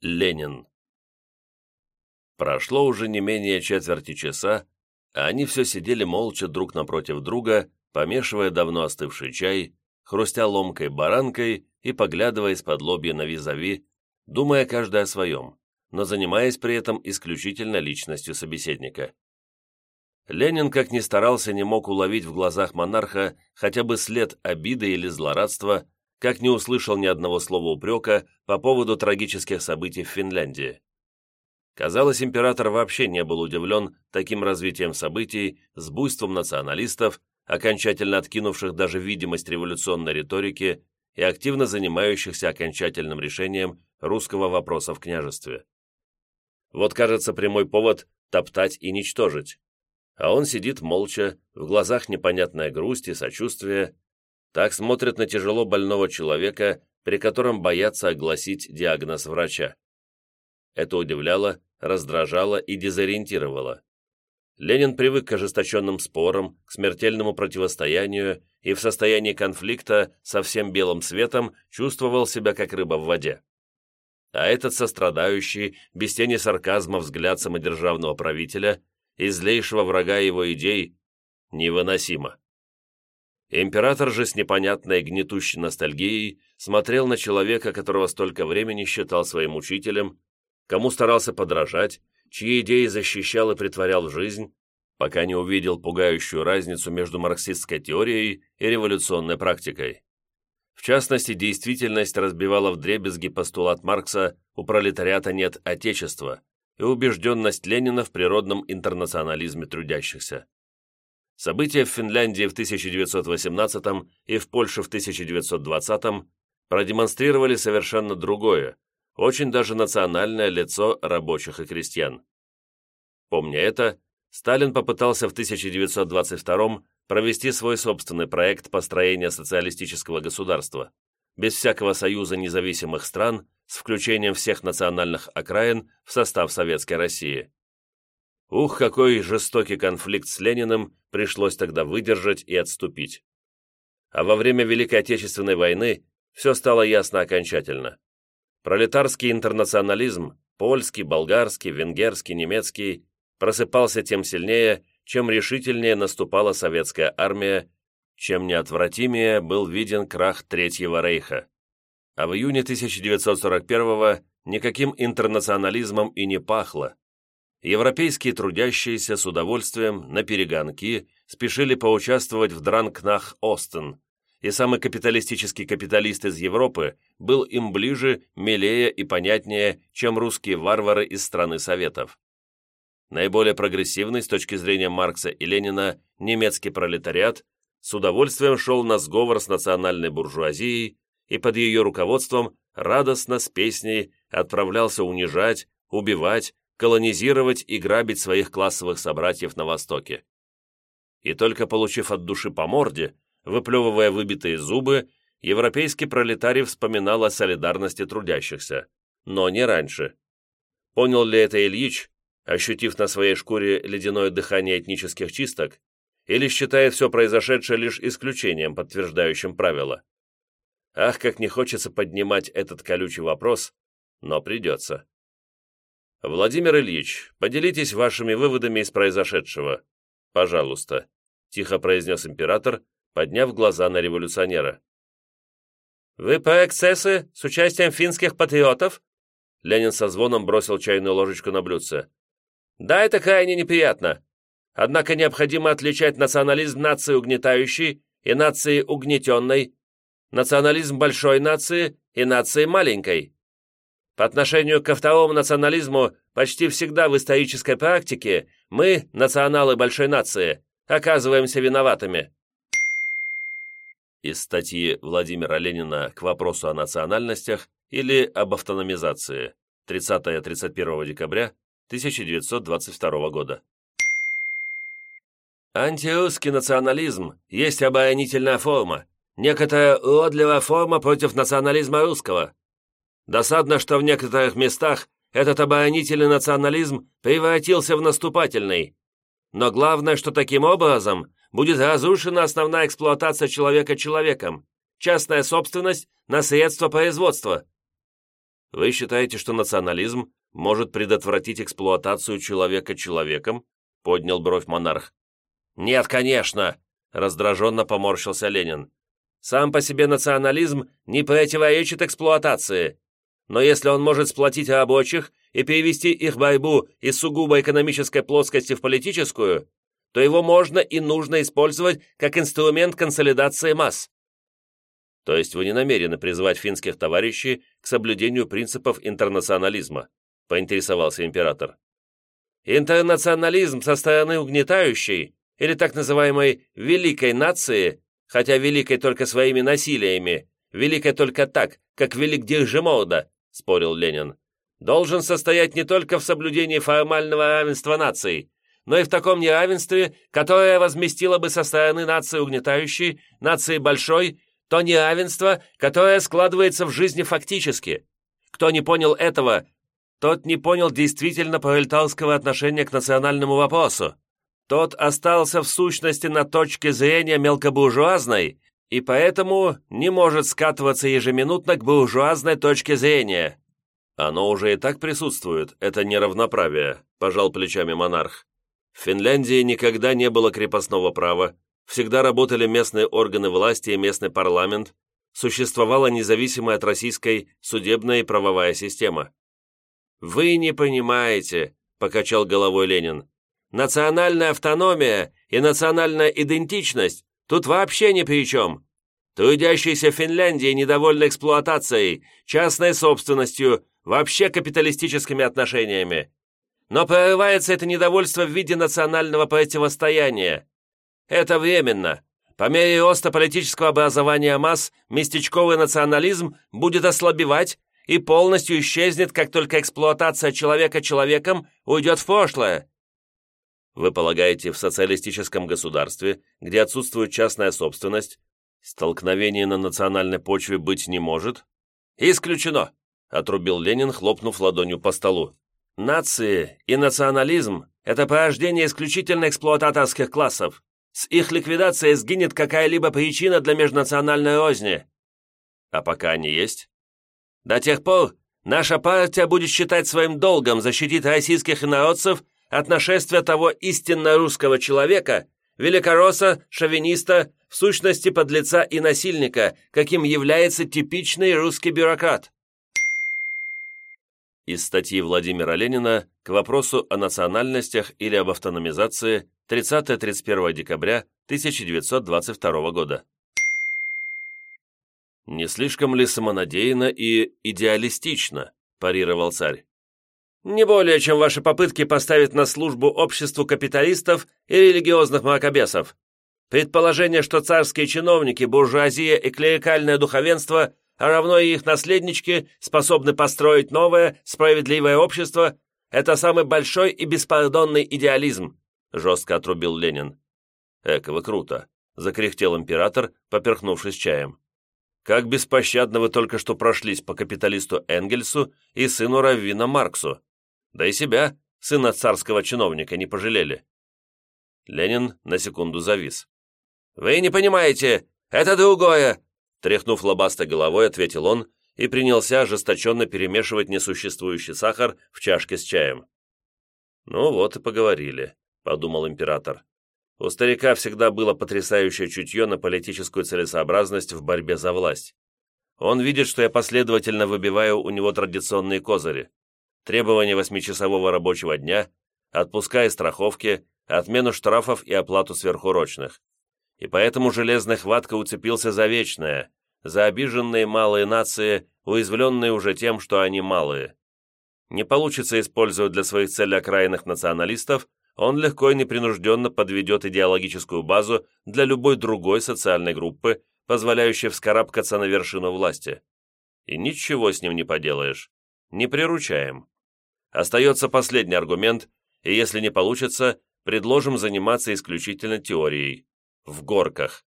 Ленин. Прошло уже не менее четверти часа, а они все сидели молча друг напротив друга, помешивая давно остывший чай, хрустя ломкой баранкой и поглядывая из-под лобья на визави, думая каждый о своем, но занимаясь при этом исключительно личностью собеседника. Ленин, как ни старался, не мог уловить в глазах монарха хотя бы след обиды или злорадства, как не услышал ни одного слова упрека по поводу трагических событий в Финляндии. Казалось, император вообще не был удивлен таким развитием событий с буйством националистов, окончательно откинувших даже видимость революционной риторики и активно занимающихся окончательным решением русского вопроса в княжестве. Вот, кажется, прямой повод топтать и ничтожить. А он сидит молча, в глазах непонятная грусть и сочувствие, так смотрят на тяжело больного человека, при котором боятся огласить диагноз врача. Это удивляло, раздражало и дезориентировало. Ленин привык к ожесточенным спорам, к смертельному противостоянию и в состоянии конфликта со всем белым светом чувствовал себя как рыба в воде. А этот сострадающий, без тени сарказма взгляд самодержавного правителя и злейшего врага его идей невыносимо. Император же с непонятной гнетущей ностальгией смотрел на человека, которого столько времени считал своим учителем, кому старался подражать, чьи идеи защищал и притворял в жизнь, пока не увидел пугающую разницу между марксистской теорией и революционной практикой. В частности, действительность разбивала вдребезги постулат Маркса «у пролетариата нет отечества» и убежденность Ленина в природном интернационализме трудящихся. События в Финляндии в 1918 и в Польше в 1920 продемонстрировали совершенно другое, очень даже национальное лицо рабочих и крестьян. Помня это, Сталин попытался в 1922 провести свой собственный проект построения социалистического государства, без всякого союза независимых стран, с включением всех национальных окраин в состав Советской России. Ух, какой жестокий конфликт с Лениным пришлось тогда выдержать и отступить. А во время Великой Отечественной войны все стало ясно окончательно. Пролетарский интернационализм, польский, болгарский, венгерский, немецкий, просыпался тем сильнее, чем решительнее наступала советская армия, чем неотвратимее был виден крах Третьего Рейха. А в июне 1941-го никаким интернационализмом и не пахло, европейские трудящиеся с удовольствием на перегонки спешили поучаствовать в Дранкнах Остен, и самый капиталистический капиталист из Европы был им ближе, милее и понятнее, чем русские варвары из страны Советов. Наиболее прогрессивный с точки зрения Маркса и Ленина немецкий пролетариат с удовольствием шел на сговор с национальной буржуазией и под ее руководством радостно с песней отправлялся унижать, убивать, колонизировать и грабить своих классовых собратьев на Востоке. И только получив от души по морде, выплевывая выбитые зубы, европейский пролетарий вспоминал о солидарности трудящихся. Но не раньше. Понял ли это Ильич, ощутив на своей шкуре ледяное дыхание этнических чисток, или считает все произошедшее лишь исключением, подтверждающим правило? Ах, как не хочется поднимать этот колючий вопрос, но придется. «Владимир Ильич, поделитесь вашими выводами из произошедшего. Пожалуйста», — тихо произнес император, подняв глаза на революционера. «Вы по эксцессы с участием финских патриотов?» Ленин со звоном бросил чайную ложечку на блюдце. «Да, это крайне неприятно. Однако необходимо отличать национализм нации угнетающей и нации угнетенной, национализм большой нации и нации маленькой. По отношению ко второму национализму почти всегда в исторической практике мы, националы большой нации, оказываемся виноватыми. Из статьи Владимира Ленина к вопросу о национальностях или об автономизации 30-31 декабря 1922 года. Антирусский национализм есть оборонительная форма, некоторая уродливая форма против национализма русского, Досадно, что в некоторых местах этот оборонительный национализм превратился в наступательный. Но главное, что таким образом будет разрушена основная эксплуатация человека человеком, частная собственность на средства производства. Вы считаете, что национализм может предотвратить эксплуатацию человека человеком?» — поднял бровь монарх. «Нет, конечно!» — раздраженно поморщился Ленин. «Сам по себе национализм не противоречит эксплуатации. Но если он может сплотить рабочих и перевести их борьбу из сугубо экономической плоскости в политическую, то его можно и нужно использовать как инструмент консолидации масс. То есть вы не намерены призвать финских товарищей к соблюдению принципов интернационализма, поинтересовался император. Интернационализм со стороны угнетающей или так называемой «великой нации», хотя великой только своими насилиями, великой только так, как велик Диржемоуда, спорил Ленин, должен состоять не только в соблюдении формального равенства наций, но и в таком неравенстве, которое возместило бы со стороны нации угнетающей, нации большой то неравенство, которое складывается в жизни фактически. Кто не понял этого, тот не понял действительно пролетарского отношения к национальному вопросу. Тот остался в сущности на точке зрения мелкобуржуазной и поэтому не может скатываться ежеминутно к буржуазной точке зрения. Оно уже и так присутствует, это неравноправие, пожал плечами монарх. В Финляндии никогда не было крепостного права, всегда работали местные органы власти и местный парламент, существовала независимая от российской судебная и правовая система. «Вы не понимаете», — покачал головой Ленин, «национальная автономия и национальная идентичность тут вообще ни при чем. Трудящиеся Финляндии недовольны эксплуатацией, частной собственностью, вообще капиталистическими отношениями. Но прорывается это недовольство в виде национального противостояния. Это временно. По мере роста политического образования масс, местечковый национализм будет ослабевать и полностью исчезнет, как только эксплуатация человека человеком уйдет в прошлое. Вы полагаете, в социалистическом государстве, где отсутствует частная собственность, столкновение на национальной почве быть не может? Исключено, отрубил Ленин, хлопнув ладонью по столу. Нации и национализм – это порождение исключительно эксплуататорских классов. С их ликвидацией сгинет какая-либо причина для межнациональной розни. А пока они есть? До тех пор наша партия будет считать своим долгом защитить российских инородцев от нашествия того истинно русского человека, великоросса, шовиниста, в сущности подлеца и насильника, каким является типичный русский бюрократ. Из статьи Владимира Ленина к вопросу о национальностях или об автономизации 30-31 декабря 1922 года. «Не слишком ли самонадеянно и идеалистично?» – парировал царь. «Не более, чем ваши попытки поставить на службу обществу капиталистов и религиозных мракобесов. Предположение, что царские чиновники, буржуазия и клерикальное духовенство, а равно и их наследнички, способны построить новое, справедливое общество, это самый большой и беспардонный идеализм, жестко отрубил Ленин. «Эко вы круто!» — закряхтел император, поперхнувшись чаем. «Как беспощадно вы только что прошлись по капиталисту Энгельсу и сыну Раввина Марксу. Да и себя, сына царского чиновника, не пожалели». Ленин на секунду завис. «Вы не понимаете, это другое!» Тряхнув лобастой головой, ответил он и принялся ожесточенно перемешивать несуществующий сахар в чашке с чаем. «Ну вот и поговорили», — подумал император. У старика всегда было потрясающее чутье на политическую целесообразность в борьбе за власть. Он видит, что я последовательно выбиваю у него традиционные козыри. Требования восьмичасового рабочего дня, отпуска и страховки, отмену штрафов и оплату сверхурочных. И поэтому железная хватка уцепился за вечное, за обиженные малые нации, уязвленные уже тем, что они малые. Не получится использовать для своих целей окраинных националистов, он легко и непринужденно подведет идеологическую базу для любой другой социальной группы, позволяющей вскарабкаться на вершину власти. И ничего с ним не поделаешь. Не приручаем. Остается последний аргумент, и если не получится, предложим заниматься исключительно теорией. В горках.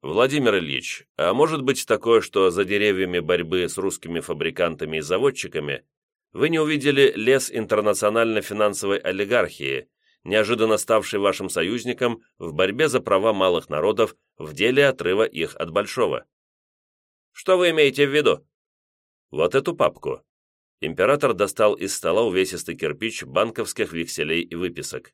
Владимир Ильич, а может быть такое, что за деревьями борьбы с русскими фабрикантами и заводчиками вы не увидели лес интернационально-финансовой олигархии, неожиданно ставший вашим союзником в борьбе за права малых народов в деле отрыва их от большого. Что вы имеете в виду? Вот эту папку. Император достал из стола увесистый кирпич банковских векселей и выписок.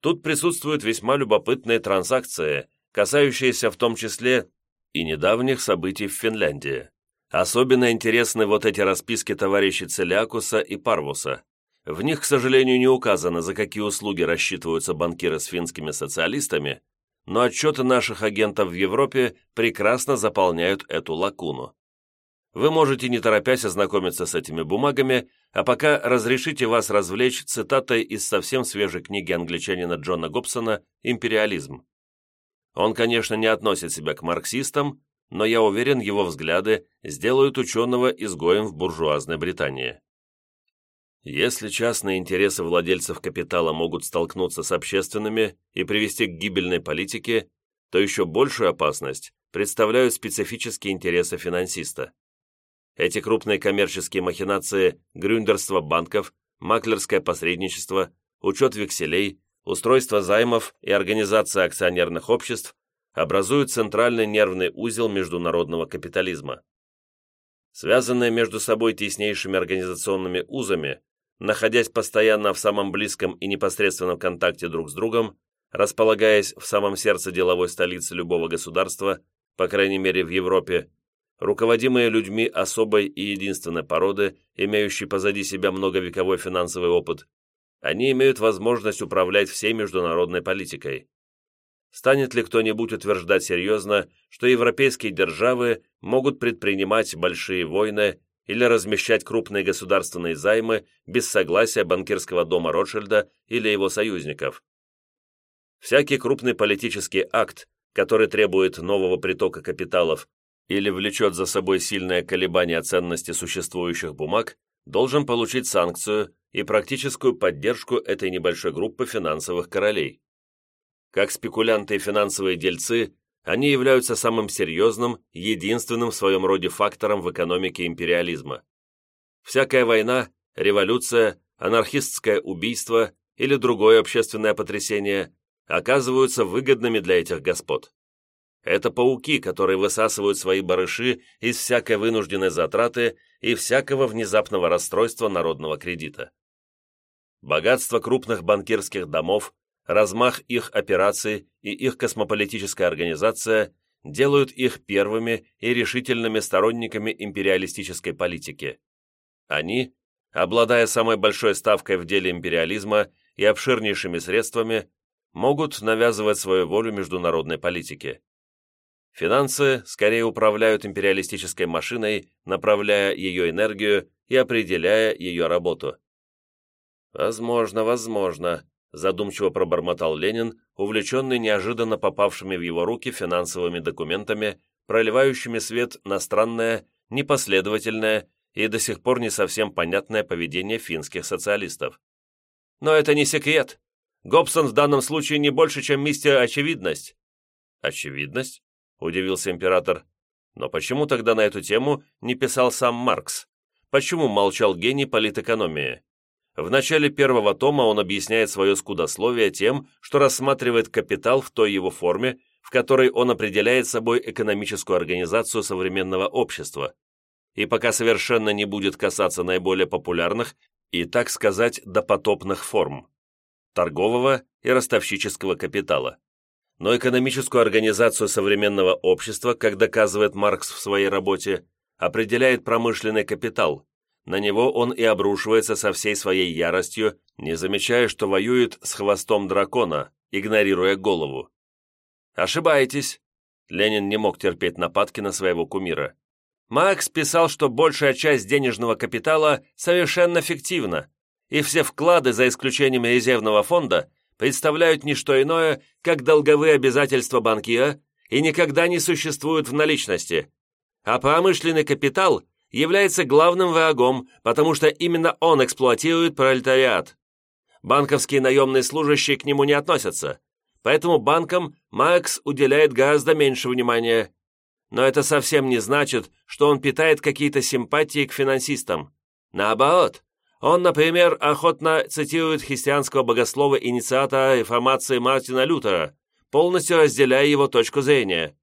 Тут присутствуют весьма любопытные транзакции, касающиеся в том числе и недавних событий в Финляндии. Особенно интересны вот эти расписки товарищей Целиакуса и Парвуса. В них, к сожалению, не указано, за какие услуги рассчитываются банкиры с финскими социалистами, но отчеты наших агентов в Европе прекрасно заполняют эту лакуну. Вы можете не торопясь ознакомиться с этими бумагами, а пока разрешите вас развлечь цитатой из совсем свежей книги англичанина Джона Гобсона «Империализм». Он, конечно, не относит себя к марксистам, но я уверен, его взгляды сделают ученого изгоем в буржуазной Британии. Если частные интересы владельцев капитала могут столкнуться с общественными и привести к гибельной политике, то еще большую опасность представляют специфические интересы финансиста. Эти крупные коммерческие махинации, грюндерство банков, маклерское посредничество, учет векселей, устройство займов и организация акционерных обществ образуют центральный нервный узел международного капитализма. Связанные между собой теснейшими организационными узами, находясь постоянно в самом близком и непосредственном контакте друг с другом, располагаясь в самом сердце деловой столицы любого государства, по крайней мере в Европе, руководимые людьми особой и единственной породы, имеющей позади себя многовековой финансовый опыт, они имеют возможность управлять всей международной политикой. Станет ли кто-нибудь утверждать серьезно, что европейские державы могут предпринимать большие войны или размещать крупные государственные займы без согласия банкирского дома Ротшильда или его союзников? Всякий крупный политический акт, который требует нового притока капиталов или влечет за собой сильное колебание ценности существующих бумаг, должен получить санкцию и практическую поддержку этой небольшой группы финансовых королей. Как спекулянты и финансовые дельцы, они являются самым серьезным, единственным в своем роде фактором в экономике империализма. Всякая война, революция, анархистское убийство или другое общественное потрясение оказываются выгодными для этих господ. Это пауки, которые высасывают свои барыши из всякой вынужденной затраты и всякого внезапного расстройства народного кредита. Богатство крупных банкирских домов, размах их операций и их космополитическая организация делают их первыми и решительными сторонниками империалистической политики. Они, обладая самой большой ставкой в деле империализма и обширнейшими средствами, могут навязывать свою волю международной политике. Финансы скорее управляют империалистической машиной, направляя ее энергию и определяя ее работу. «Возможно, возможно», – задумчиво пробормотал Ленин, увлеченный неожиданно попавшими в его руки финансовыми документами, проливающими свет на странное, непоследовательное и до сих пор не совсем понятное поведение финских социалистов. «Но это не секрет. Гобсон в данном случае не больше, чем мистер Очевидность». «Очевидность?» Удивился император. Но почему тогда на эту тему не писал сам Маркс? Почему молчал гений политэкономии? В начале первого тома он объясняет свое скудословие тем, что рассматривает капитал в той его форме, в которой он определяет собой экономическую организацию современного общества. И пока совершенно не будет касаться наиболее популярных и, так сказать, допотопных форм – торгового и ростовщического капитала но экономическую организацию современного общества, как доказывает Маркс в своей работе, определяет промышленный капитал. На него он и обрушивается со всей своей яростью, не замечая, что воюет с хвостом дракона, игнорируя голову. Ошибаетесь. Ленин не мог терпеть нападки на своего кумира. Маркс писал, что большая часть денежного капитала совершенно фиктивна, и все вклады, за исключением резервного фонда, представляют не что иное, как долговые обязательства банкира и никогда не существуют в наличности. А промышленный капитал является главным врагом, потому что именно он эксплуатирует пролетариат. Банковские наемные служащие к нему не относятся, поэтому банкам Маркс уделяет гораздо меньше внимания. Но это совсем не значит, что он питает какие-то симпатии к финансистам. Наоборот, он, например, охотно цитирует христианского богослова-инициатора реформации Мартина Лютера, полностью разделяя его точку зрения.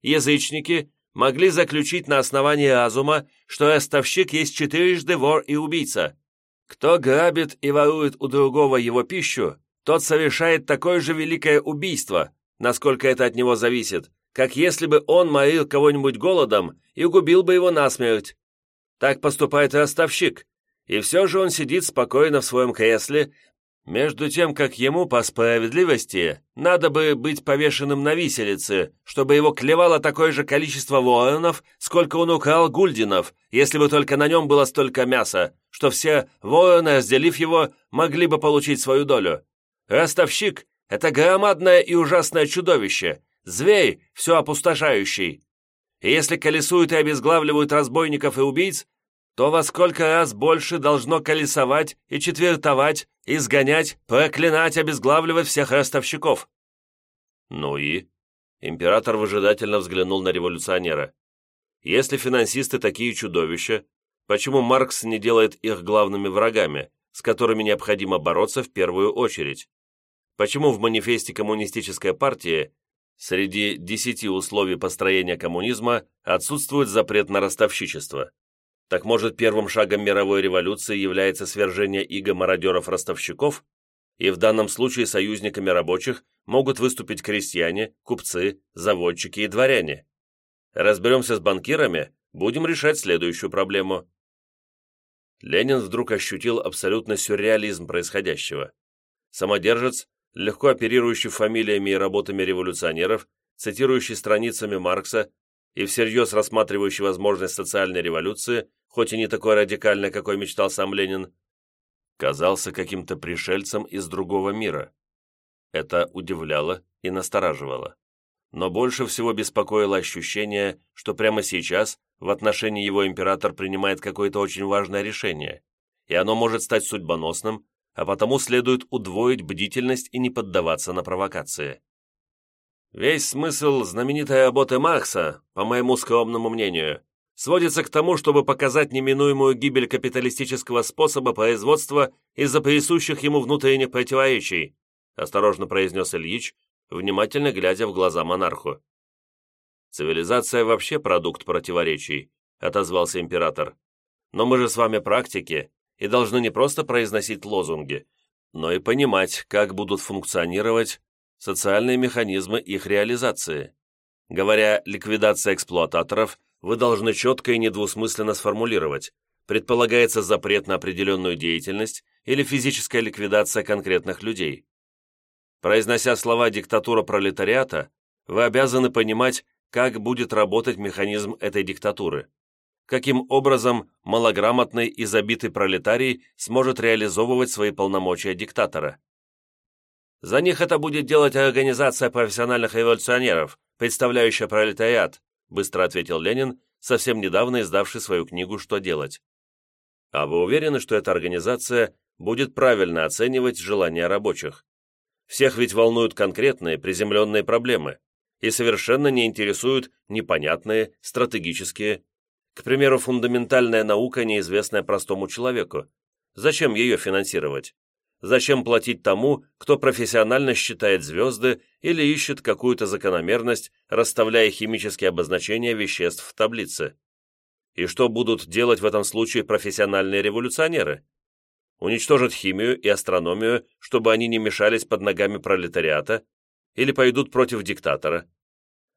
Язычники, могли заключить на основании азума, что ростовщик есть четырежды вор и убийца. Кто грабит и ворует у другого его пищу, тот совершает такое же великое убийство, насколько это от него зависит, как если бы он морил кого-нибудь голодом и угубил бы его насмерть. Так поступает и ростовщик, и все же он сидит спокойно в своем кресле, между тем, как ему, по справедливости, надо бы быть повешенным на виселице, чтобы его клевало такое же количество воинов, сколько он украл гульдинов, если бы только на нем было столько мяса, что все воины, разделив его, могли бы получить свою долю. Ростовщик — это громадное и ужасное чудовище, зверь, все опустошающий. И если колесуют и обезглавливают разбойников и убийц, то во сколько раз больше должно колесовать и четвертовать, изгонять, проклинать, обезглавливать всех ростовщиков. Ну и? Император выжидательно взглянул на революционера. Если финансисты такие чудовища, почему Маркс не делает их главными врагами, с которыми необходимо бороться в первую очередь? Почему в манифесте Коммунистической партии среди десяти условий построения коммунизма отсутствует запрет на ростовщичество? Так может, первым шагом мировой революции является свержение иго мародеров-ростовщиков? И в данном случае союзниками рабочих могут выступить крестьяне, купцы, заводчики и дворяне. Разберемся с банкирами, будем решать следующую проблему. Ленин вдруг ощутил абсолютно сюрреализм происходящего. Самодержец, легко оперирующий фамилиями и работами революционеров, цитирующий страницами Маркса и всерьез рассматривающий возможность социальной революции, хоть и не такой радикальной, какой мечтал сам Ленин, казался каким-то пришельцем из другого мира. Это удивляло и настораживало. Но больше всего беспокоило ощущение, что прямо сейчас в отношении его император принимает какое-то очень важное решение, и оно может стать судьбоносным, а потому следует удвоить бдительность и не поддаваться на провокации. Весь смысл знаменитой работы Макса, по моему скромному мнению, сводится к тому, чтобы показать неминуемую гибель капиталистического способа производства из-за присущих ему внутренних противоречий, осторожно произнес Ильич, внимательно глядя в глаза монарху. «Цивилизация вообще продукт противоречий», — отозвался император. «Но мы же с вами практики и должны не просто произносить лозунги, но и понимать, как будут функционировать социальные механизмы их реализации. Говоря «ликвидация эксплуататоров», вы должны четко и недвусмысленно сформулировать, предполагается запрет на определенную деятельность или физическая ликвидация конкретных людей. Произнося слова «диктатура пролетариата», вы обязаны понимать, как будет работать механизм этой диктатуры, каким образом малограмотный и забитый пролетарий сможет реализовывать свои полномочия диктатора. За них это будет делать организация профессиональных революционеров, представляющая пролетариат, быстро ответил Ленин, совсем недавно издавший свою книгу «Что делать?». А вы уверены, что эта организация будет правильно оценивать желания рабочих? Всех ведь волнуют конкретные, приземленные проблемы и совершенно не интересуют непонятные, стратегические. К примеру, фундаментальная наука, неизвестная простому человеку. Зачем ее финансировать? Зачем платить тому, кто профессионально считает звезды или ищет какую-то закономерность, расставляя химические обозначения веществ в таблице? И что будут делать в этом случае профессиональные революционеры? Уничтожат химию и астрономию, чтобы они не мешались под ногами пролетариата? Или пойдут против диктатора?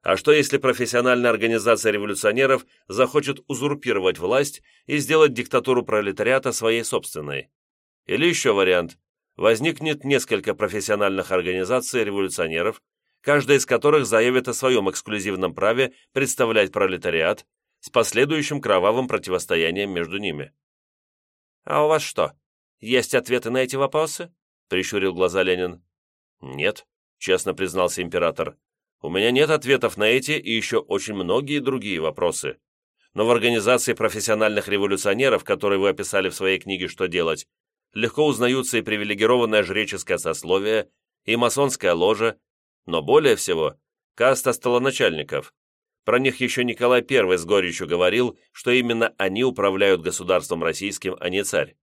А что если профессиональная организация революционеров захочет узурпировать власть и сделать диктатуру пролетариата своей собственной? Или еще вариант возникнет несколько профессиональных организаций революционеров, каждая из которых заявит о своем эксклюзивном праве представлять пролетариат с последующим кровавым противостоянием между ними. «А у вас что, есть ответы на эти вопросы?» — прищурил глаза Ленин. «Нет», — честно признался император. «У меня нет ответов на эти и еще очень многие другие вопросы. Но в организации профессиональных революционеров, которые вы описали в своей книге «Что делать», легко узнаются и привилегированное жреческое сословие, и масонская ложа, но более всего каста столоначальников. Про них еще Николай I с горечью говорил, что именно они управляют государством российским, а не царь.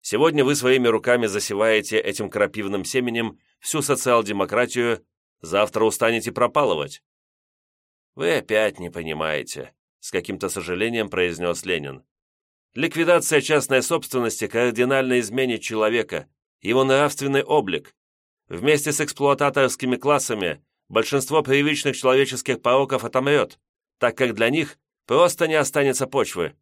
Сегодня вы своими руками засеваете этим крапивным семенем всю социал-демократию, завтра устанете пропалывать. «Вы опять не понимаете», — с каким-то сожалением произнес Ленин. «Ликвидация частной собственности кардинально изменит человека, его нравственный облик. Вместе с эксплуататорскими классами большинство привычных человеческих пороков отомрет, так как для них просто не останется почвы».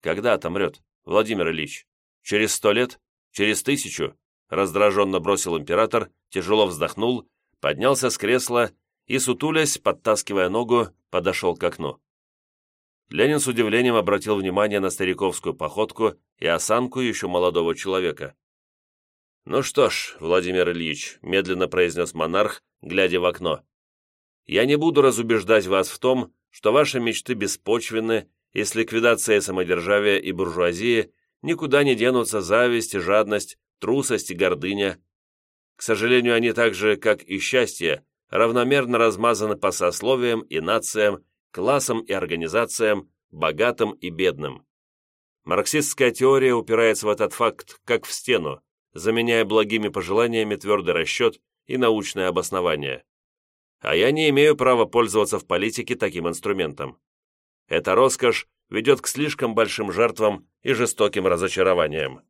«Когда отомрет, Владимир Ильич? Через сто лет? Через тысячу?» Раздраженно бросил император, тяжело вздохнул, поднялся с кресла и, сутулясь, подтаскивая ногу, подошел к окну. Ленин с удивлением обратил внимание на стариковскую походку и осанку еще молодого человека. «Ну что ж, Владимир Ильич», — медленно произнес монарх, глядя в окно, «я не буду разубеждать вас в том, что ваши мечты беспочвенны, и с ликвидацией самодержавия и буржуазии никуда не денутся зависть и жадность, трусость и гордыня. К сожалению, они так же, как и счастье, равномерно размазаны по сословиям и нациям, классам и организациям, богатым и бедным. Марксистская теория упирается в этот факт как в стену, заменяя благими пожеланиями твердый расчет и научное обоснование. А я не имею права пользоваться в политике таким инструментом. Эта роскошь ведет к слишком большим жертвам и жестоким разочарованиям.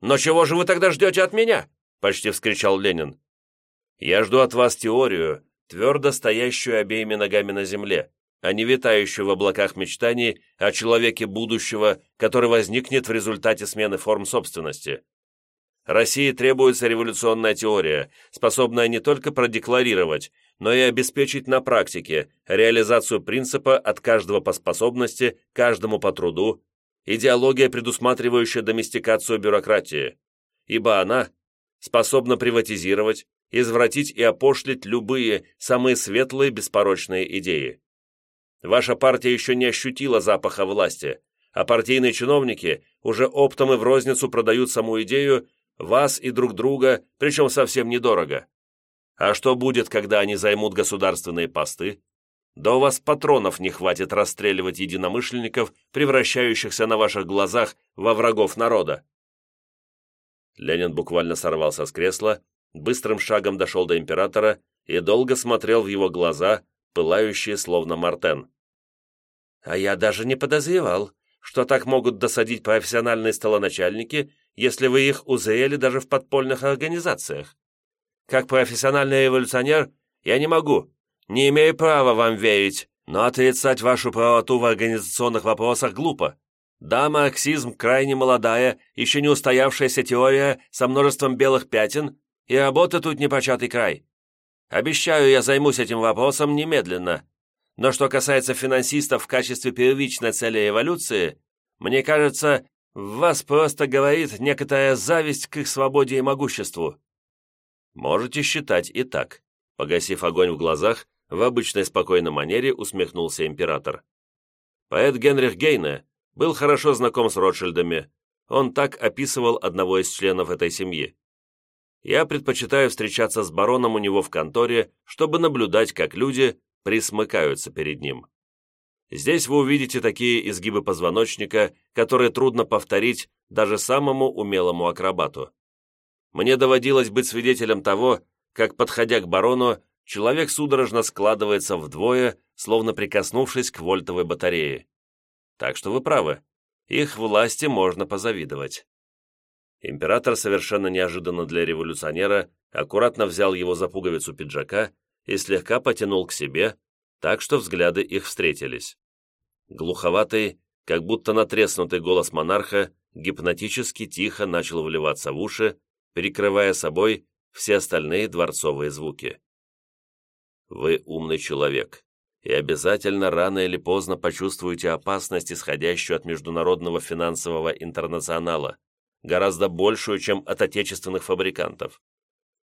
«Но чего же вы тогда ждете от меня?» – почти вскричал Ленин. Я жду от вас теорию, твердо стоящую обеими ногами на земле, а не витающую в облаках мечтаний о человеке будущего, который возникнет в результате смены форм собственности. России требуется революционная теория, способная не только продекларировать, но и обеспечить на практике реализацию принципа от каждого по способности, каждому по труду, идеология, предусматривающая доместикацию бюрократии, ибо она способна приватизировать, извратить и опошлить любые, самые светлые, беспорочные идеи. Ваша партия еще не ощутила запаха власти, а партийные чиновники уже оптом и в розницу продают саму идею вас и друг друга, причем совсем недорого. А что будет, когда они займут государственные посты? Да у вас патронов не хватит расстреливать единомышленников, превращающихся на ваших глазах во врагов народа. Ленин буквально сорвался с кресла быстрым шагом дошел до императора и долго смотрел в его глаза, пылающие словно мартен. «А я даже не подозревал, что так могут досадить профессиональные столоначальники, если вы их узрели даже в подпольных организациях. Как профессиональный революционер я не могу, не имею права вам верить, но отрицать вашу правоту в организационных вопросах глупо. Да, марксизм крайне молодая, еще не устоявшаяся теория со множеством белых пятен, и работа тут непочатый край. Обещаю, я займусь этим вопросом немедленно. Но что касается финансистов в качестве первичной цели эволюции, мне кажется, в вас просто говорит некоторая зависть к их свободе и могуществу. Можете считать и так. Погасив огонь в глазах, в обычной спокойной манере усмехнулся император. Поэт Генрих Гейне был хорошо знаком с Ротшильдами. Он так описывал одного из членов этой семьи. Я предпочитаю встречаться с бароном у него в конторе, чтобы наблюдать, как люди присмыкаются перед ним. Здесь вы увидите такие изгибы позвоночника, которые трудно повторить даже самому умелому акробату. Мне доводилось быть свидетелем того, как, подходя к барону, человек судорожно складывается вдвое, словно прикоснувшись к вольтовой батарее. Так что вы правы, их власти можно позавидовать. Император совершенно неожиданно для революционера аккуратно взял его за пуговицу пиджака и слегка потянул к себе, так что взгляды их встретились. Глуховатый, как будто натреснутый голос монарха гипнотически тихо начал вливаться в уши, перекрывая собой все остальные дворцовые звуки. «Вы умный человек, и обязательно рано или поздно почувствуете опасность, исходящую от международного финансового интернационала гораздо большую, чем от отечественных фабрикантов.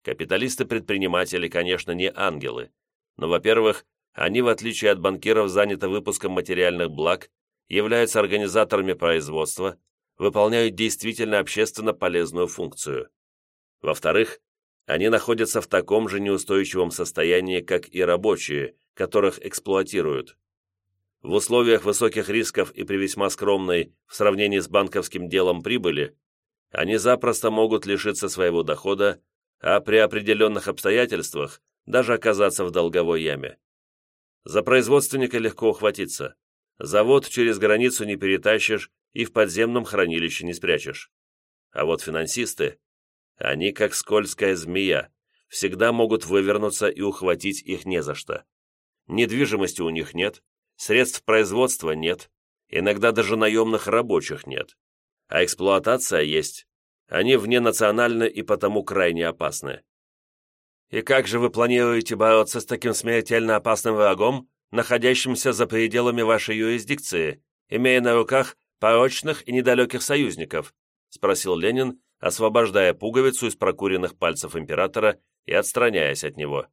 Капиталисты-предприниматели, конечно, не ангелы, но, во-первых, они, в отличие от банкиров, заняты выпуском материальных благ, являются организаторами производства, выполняют действительно общественно полезную функцию. Во-вторых, они находятся в таком же неустойчивом состоянии, как и рабочие, которых эксплуатируют. В условиях высоких рисков и при весьма скромной в сравнении с банковским делом прибыли, они запросто могут лишиться своего дохода, а при определенных обстоятельствах даже оказаться в долговой яме. За производственника легко ухватиться. Завод через границу не перетащишь и в подземном хранилище не спрячешь. А вот финансисты, они как скользкая змея, всегда могут вывернуться и ухватить их не за что. Недвижимости у них нет, средств производства нет, иногда даже наемных рабочих нет. А эксплуатация есть. Они вненациональны и потому крайне опасны. И как же вы планируете бороться с таким смертельно опасным врагом, находящимся за пределами вашей юрисдикции, имея на руках порочных и недалеких союзников?» — спросил Ленин, освобождая пуговицу из прокуренных пальцев императора и отстраняясь от него.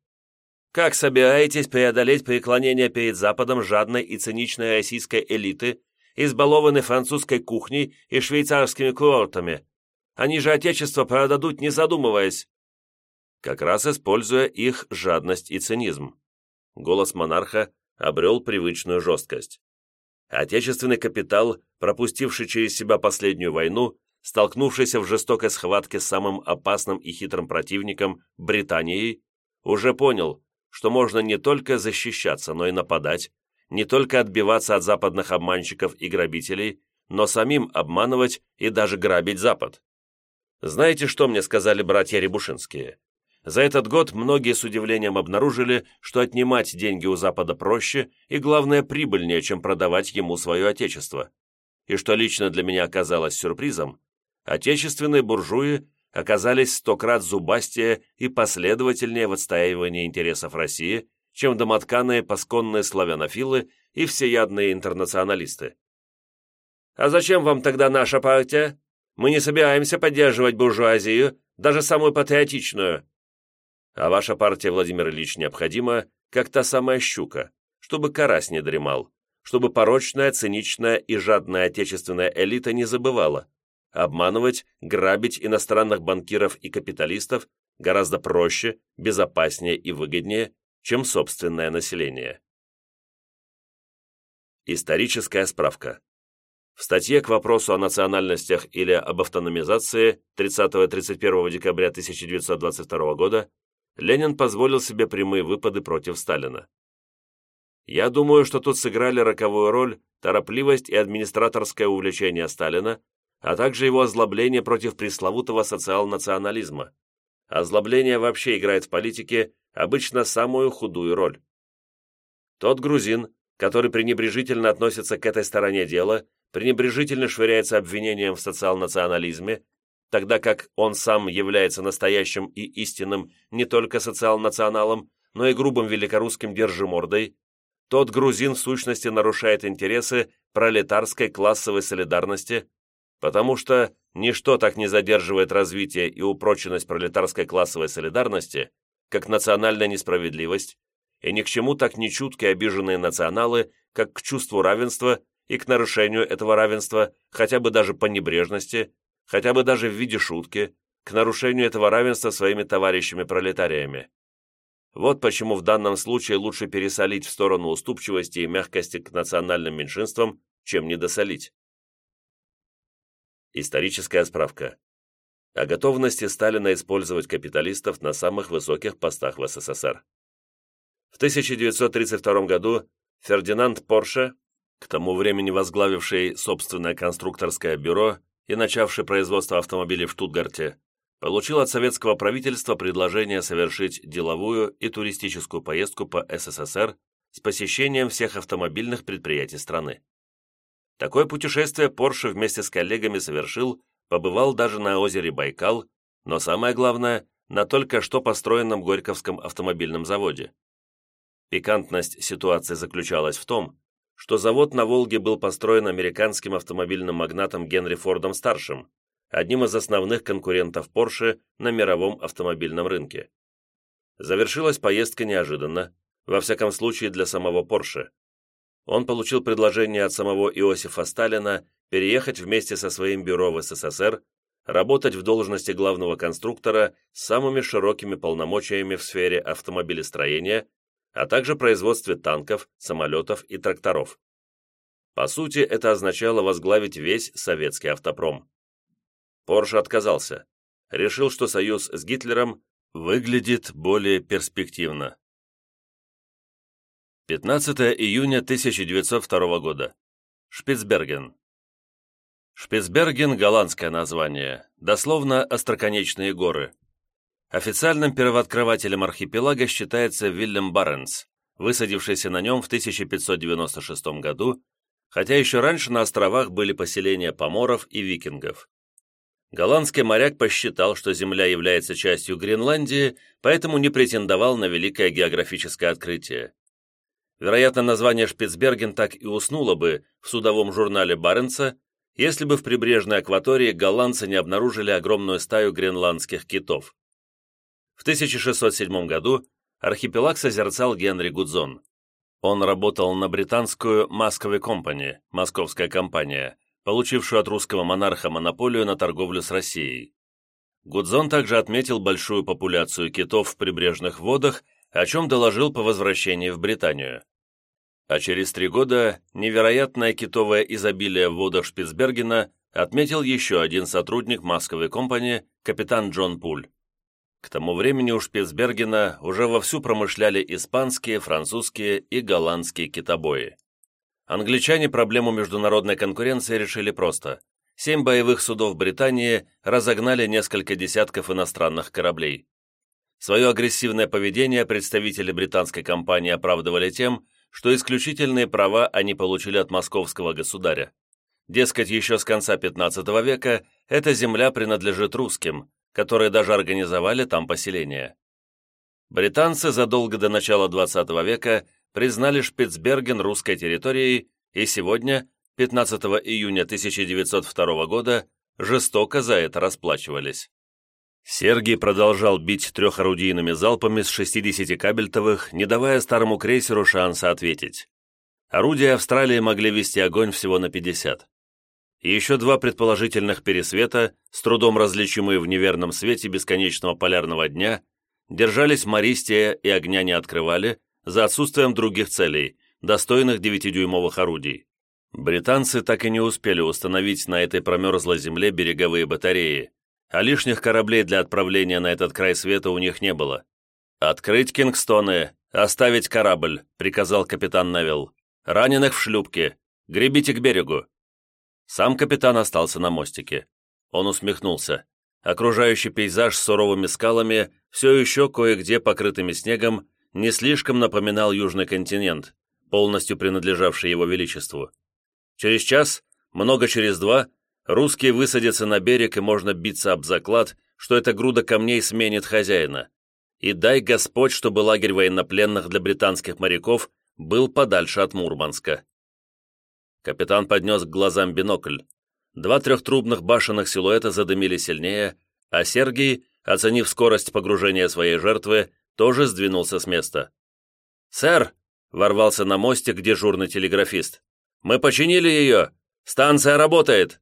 «Как собираетесь преодолеть преклонение перед Западом жадной и циничной российской элиты, избалованной французской кухней и швейцарскими курортами? Они же Отечество продадут, не задумываясь!» Как раз используя их жадность и цинизм. Голос монарха обрел привычную жесткость. Отечественный капитал, пропустивший через себя последнюю войну, столкнувшийся в жестокой схватке с самым опасным и хитрым противником, Британией, уже понял, что можно не только защищаться, но и нападать, не только отбиваться от западных обманщиков и грабителей, но самим обманывать и даже грабить Запад. Знаете, что мне сказали братья Рябушинские? За этот год многие с удивлением обнаружили, что отнимать деньги у Запада проще и, главное, прибыльнее, чем продавать ему свое отечество. И что лично для меня оказалось сюрпризом, отечественные буржуи оказались сто крат зубастее и последовательнее в отстаивании интересов России, чем домотканые пасконные славянофилы и всеядные интернационалисты. «А зачем вам тогда наша партия? Мы не собираемся поддерживать буржуазию, даже самую патриотичную», а ваша партия, Владимир Ильич, необходима, как та самая щука, чтобы карась не дремал, чтобы порочная, циничная и жадная отечественная элита не забывала. Обманывать, грабить иностранных банкиров и капиталистов гораздо проще, безопаснее и выгоднее, чем собственное население. Историческая справка. В статье к вопросу о национальностях или об автономизации 30-31 декабря 1922 года Ленин позволил себе прямые выпады против Сталина. Я думаю, что тут сыграли роковую роль торопливость и администраторское увлечение Сталина, а также его озлобление против пресловутого социал-национализма. Озлобление вообще играет в политике обычно самую худую роль. Тот грузин, который пренебрежительно относится к этой стороне дела, пренебрежительно швыряется обвинением в социал-национализме, тогда как он сам является настоящим и истинным не только социал-националом, но и грубым великорусским держимордой, тот грузин в сущности нарушает интересы пролетарской классовой солидарности, потому что ничто так не задерживает развитие и упроченность пролетарской классовой солидарности, как национальная несправедливость, и ни к чему так не чутки обиженные националы, как к чувству равенства и к нарушению этого равенства, хотя бы даже по небрежности, хотя бы даже в виде шутки, к нарушению этого равенства своими товарищами-пролетариями. Вот почему в данном случае лучше пересолить в сторону уступчивости и мягкости к национальным меньшинствам, чем недосолить. Историческая справка. О готовности Сталина использовать капиталистов на самых высоких постах в СССР. В 1932 году Фердинанд Порше, к тому времени возглавивший собственное конструкторское бюро, и начавший производство автомобилей в Штутгарте, получил от советского правительства предложение совершить деловую и туристическую поездку по СССР с посещением всех автомобильных предприятий страны. Такое путешествие Порше вместе с коллегами совершил, побывал даже на озере Байкал, но самое главное, на только что построенном Горьковском автомобильном заводе. Пикантность ситуации заключалась в том, что завод на Волге был построен американским автомобильным магнатом Генри Фордом-старшим, одним из основных конкурентов Porsche на мировом автомобильном рынке. Завершилась поездка неожиданно, во всяком случае для самого Porsche. Он получил предложение от самого Иосифа Сталина переехать вместе со своим бюро в СССР, работать в должности главного конструктора с самыми широкими полномочиями в сфере автомобилестроения а также производстве танков, самолетов и тракторов. По сути, это означало возглавить весь советский автопром. Порше отказался. Решил, что союз с Гитлером выглядит более перспективно. 15 июня 1902 года. Шпицберген. Шпицберген – голландское название, дословно «остроконечные горы». Официальным первооткрывателем архипелага считается Вильям Баренц, высадившийся на нем в 1596 году, хотя еще раньше на островах были поселения поморов и викингов. Голландский моряк посчитал, что Земля является частью Гренландии, поэтому не претендовал на великое географическое открытие. Вероятно, название Шпицберген так и уснуло бы в судовом журнале Баренца, если бы в прибрежной акватории голландцы не обнаружили огромную стаю гренландских китов. В 1607 году архипелаг созерцал Генри Гудзон. Он работал на британскую Muscovy Company, московская компания, получившую от русского монарха монополию на торговлю с Россией. Гудзон также отметил большую популяцию китов в прибрежных водах, о чем доложил по возвращении в Британию. А через три года невероятное китовое изобилие в водах Шпицбергена отметил еще один сотрудник Масковой компании, капитан Джон Пуль. К тому времени у Шпицбергена уже вовсю промышляли испанские, французские и голландские китобои. Англичане проблему международной конкуренции решили просто. Семь боевых судов Британии разогнали несколько десятков иностранных кораблей. Свое агрессивное поведение представители британской компании оправдывали тем, что исключительные права они получили от московского государя. Дескать, еще с конца 15 века эта земля принадлежит русским, которые даже организовали там поселение. Британцы задолго до начала XX века признали Шпицберген русской территорией и сегодня, 15 июня 1902 года, жестоко за это расплачивались. Сергий продолжал бить трехорудийными залпами с 60 кабельтовых, не давая старому крейсеру шанса ответить. Орудия Австралии могли вести огонь всего на 50 еще два предположительных пересвета, с трудом различимые в неверном свете бесконечного полярного дня, держались Мористия и огня не открывали за отсутствием других целей, достойных 9-дюймовых орудий. Британцы так и не успели установить на этой промерзлой земле береговые батареи, а лишних кораблей для отправления на этот край света у них не было. «Открыть Кингстоны, оставить корабль», — приказал капитан Невилл. «Раненых в шлюпке. Гребите к берегу. Сам капитан остался на мостике. Он усмехнулся. Окружающий пейзаж с суровыми скалами, все еще кое-где покрытыми снегом, не слишком напоминал Южный континент, полностью принадлежавший его величеству. Через час, много через два, русские высадятся на берег и можно биться об заклад, что эта груда камней сменит хозяина. И дай Господь, чтобы лагерь военнопленных для британских моряков был подальше от Мурманска. Капитан поднес к глазам бинокль. Два трехтрубных башенных силуэта задымили сильнее, а Сергий, оценив скорость погружения своей жертвы, тоже сдвинулся с места. «Сэр!» — ворвался на мостик дежурный телеграфист. «Мы починили ее! Станция работает!»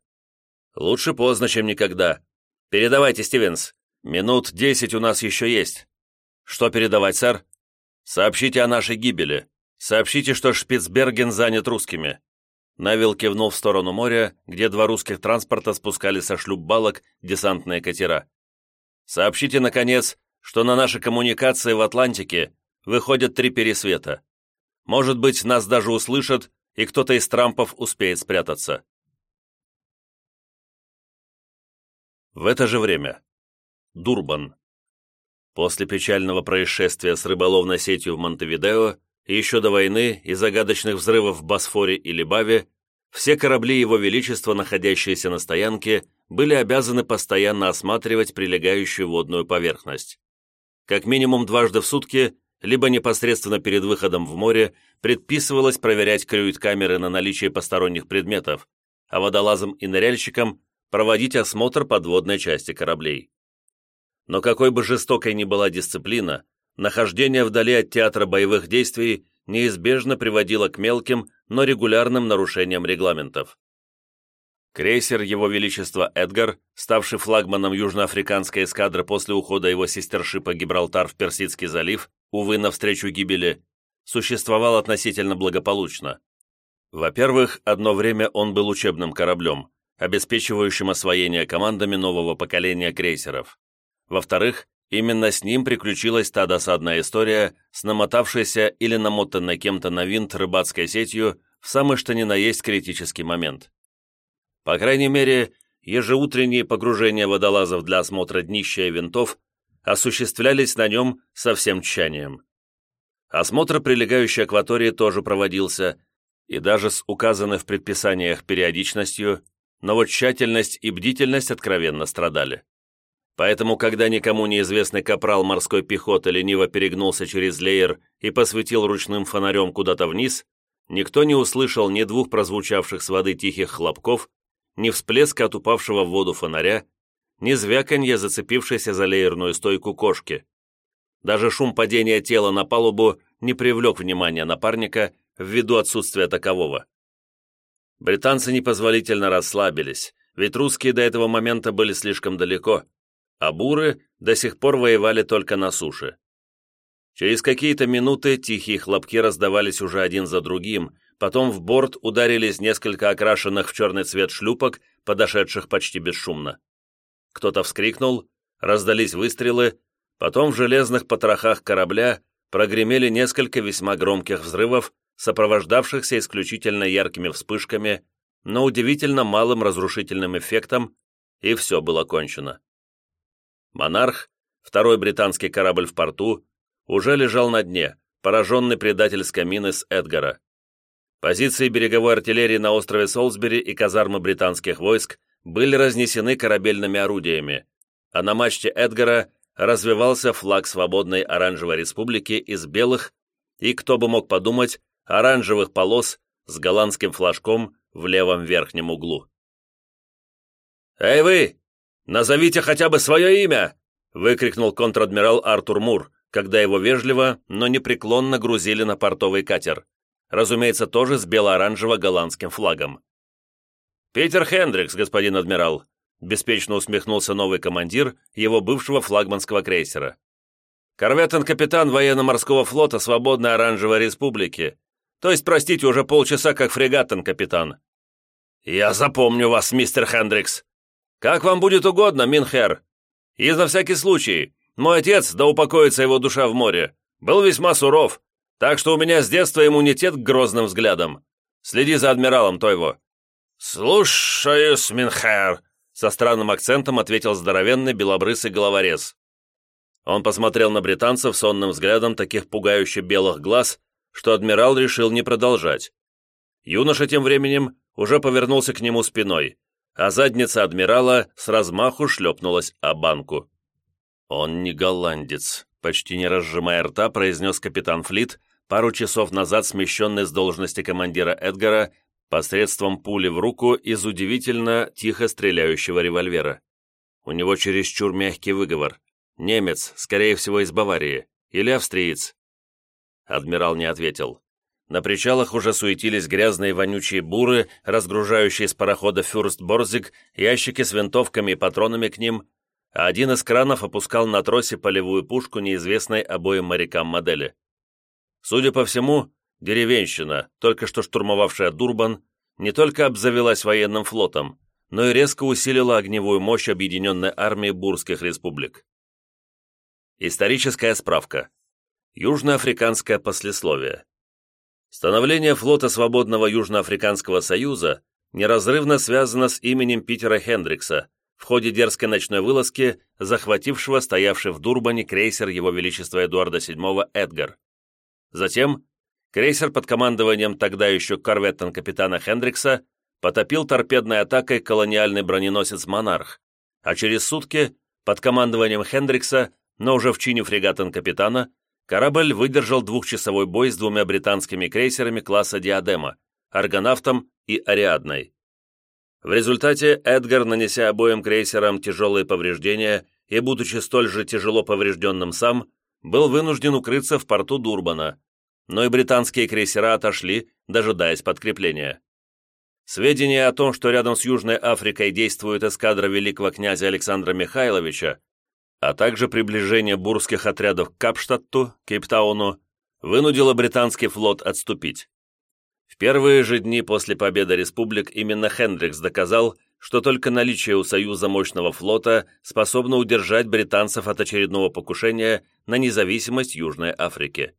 «Лучше поздно, чем никогда. Передавайте, Стивенс. Минут десять у нас еще есть». «Что передавать, сэр?» «Сообщите о нашей гибели. Сообщите, что Шпицберген занят русскими. Навил кивнул в сторону моря, где два русских транспорта спускали со шлюп-балок десантные катера. «Сообщите, наконец, что на наши коммуникации в Атлантике выходят три пересвета. Может быть, нас даже услышат, и кто-то из Трампов успеет спрятаться». В это же время. Дурбан. После печального происшествия с рыболовной сетью в Монтевидео еще до войны и загадочных взрывов в Босфоре и Либаве, все корабли Его Величества, находящиеся на стоянке, были обязаны постоянно осматривать прилегающую водную поверхность. Как минимум дважды в сутки, либо непосредственно перед выходом в море, предписывалось проверять крюит-камеры на наличие посторонних предметов, а водолазам и ныряльщикам проводить осмотр подводной части кораблей. Но какой бы жестокой ни была дисциплина, нахождение вдали от театра боевых действий неизбежно приводило к мелким, но регулярным нарушениям регламентов. Крейсер Его Величества Эдгар, ставший флагманом южноафриканской эскадры после ухода его сестершипа Гибралтар в Персидский залив, увы, навстречу гибели, существовал относительно благополучно. Во-первых, одно время он был учебным кораблем, обеспечивающим освоение командами нового поколения крейсеров. Во-вторых, Именно с ним приключилась та досадная история с намотавшейся или намотанной кем-то на винт рыбацкой сетью в самый что ни на есть критический момент. По крайней мере, ежеутренние погружения водолазов для осмотра днища и винтов осуществлялись на нем со всем тщанием. Осмотр прилегающей акватории тоже проводился, и даже с указанной в предписаниях периодичностью, но вот тщательность и бдительность откровенно страдали. Поэтому, когда никому неизвестный капрал морской пехоты лениво перегнулся через леер и посветил ручным фонарем куда-то вниз, никто не услышал ни двух прозвучавших с воды тихих хлопков, ни всплеска от упавшего в воду фонаря, ни звяканья, зацепившейся за леерную стойку кошки. Даже шум падения тела на палубу не привлек внимания напарника ввиду отсутствия такового. Британцы непозволительно расслабились, ведь русские до этого момента были слишком далеко, а буры до сих пор воевали только на суше. Через какие-то минуты тихие хлопки раздавались уже один за другим, потом в борт ударились несколько окрашенных в черный цвет шлюпок, подошедших почти бесшумно. Кто-то вскрикнул, раздались выстрелы, потом в железных потрохах корабля прогремели несколько весьма громких взрывов, сопровождавшихся исключительно яркими вспышками, но удивительно малым разрушительным эффектом, и все было кончено. «Монарх», второй британский корабль в порту, уже лежал на дне, пораженный предательской мины с Эдгара. Позиции береговой артиллерии на острове Солсбери и казармы британских войск были разнесены корабельными орудиями, а на мачте Эдгара развивался флаг свободной оранжевой республики из белых и, кто бы мог подумать, оранжевых полос с голландским флажком в левом верхнем углу. «Эй вы! Назовите хотя бы свое имя!» выкрикнул контр-адмирал Артур Мур, когда его вежливо, но непреклонно грузили на портовый катер. Разумеется, тоже с бело-оранжево-голландским флагом. «Питер Хендрикс, господин адмирал», беспечно усмехнулся новый командир его бывшего флагманского крейсера. «Корветтен-капитан военно-морского флота Свободной Оранжевой Республики. То есть, простите, уже полчаса как фрегатен-капитан». «Я запомню вас, мистер Хендрикс», «Как вам будет угодно, Минхер. И на всякий случай, мой отец, да упокоится его душа в море, был весьма суров, так что у меня с детства иммунитет к грозным взглядам. Следи за адмиралом Тойво». «Слушаюсь, Минхер», — со странным акцентом ответил здоровенный белобрысый головорез. Он посмотрел на британцев сонным взглядом таких пугающе белых глаз, что адмирал решил не продолжать. Юноша тем временем уже повернулся к нему спиной, а задница адмирала с размаху шлепнулась о банку. «Он не голландец», — почти не разжимая рта, произнес капитан Флит, пару часов назад смещенный с должности командира Эдгара посредством пули в руку из удивительно тихо стреляющего револьвера. У него чересчур мягкий выговор. Немец, скорее всего, из Баварии. Или австриец. Адмирал не ответил. На причалах уже суетились грязные вонючие буры, разгружающие с парохода «Фюрст Борзик» ящики с винтовками и патронами к ним, а один из кранов опускал на тросе полевую пушку неизвестной обоим морякам модели. Судя по всему, деревенщина, только что штурмовавшая Дурбан, не только обзавелась военным флотом, но и резко усилила огневую мощь объединенной армии бурских республик. Историческая справка. Южноафриканское послесловие. Становление флота Свободного Южноафриканского Союза неразрывно связано с именем Питера Хендрикса в ходе дерзкой ночной вылазки, захватившего стоявший в Дурбане крейсер Его Величества Эдуарда VII «Эдгар». Затем крейсер под командованием тогда еще корветтон-капитана Хендрикса потопил торпедной атакой колониальный броненосец «Монарх», а через сутки под командованием Хендрикса, но уже в чине фрегатон-капитана, Корабль выдержал двухчасовой бой с двумя британскими крейсерами класса «Диадема», «Аргонавтом» и «Ариадной». В результате Эдгар, нанеся обоим крейсерам тяжелые повреждения и будучи столь же тяжело поврежденным сам, был вынужден укрыться в порту Дурбана, но и британские крейсера отошли, дожидаясь подкрепления. Сведения о том, что рядом с Южной Африкой действует эскадра великого князя Александра Михайловича, а также приближение бурских отрядов к Капштадту, Кейптауну, вынудило британский флот отступить. В первые же дни после победы республик именно Хендрикс доказал, что только наличие у Союза мощного флота способно удержать британцев от очередного покушения на независимость Южной Африки.